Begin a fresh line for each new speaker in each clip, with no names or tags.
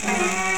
Thank you.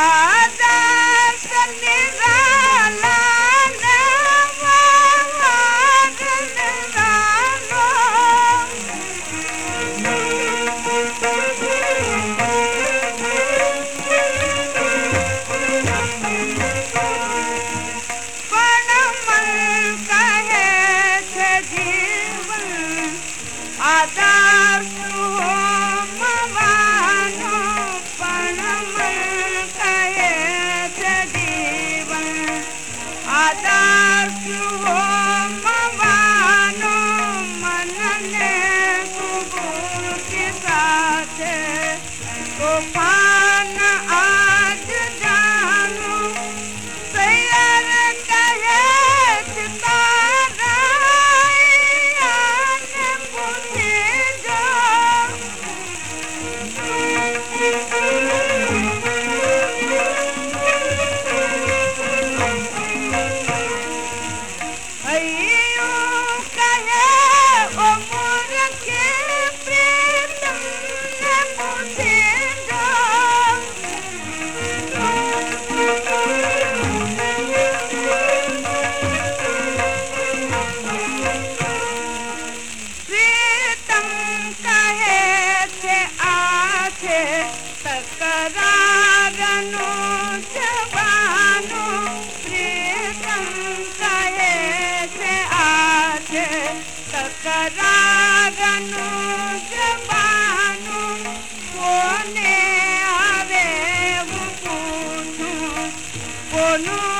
I मन ने के साथ no कोन